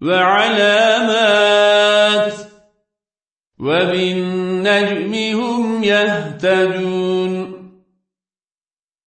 وعلامات وبالنجم هم يهتدون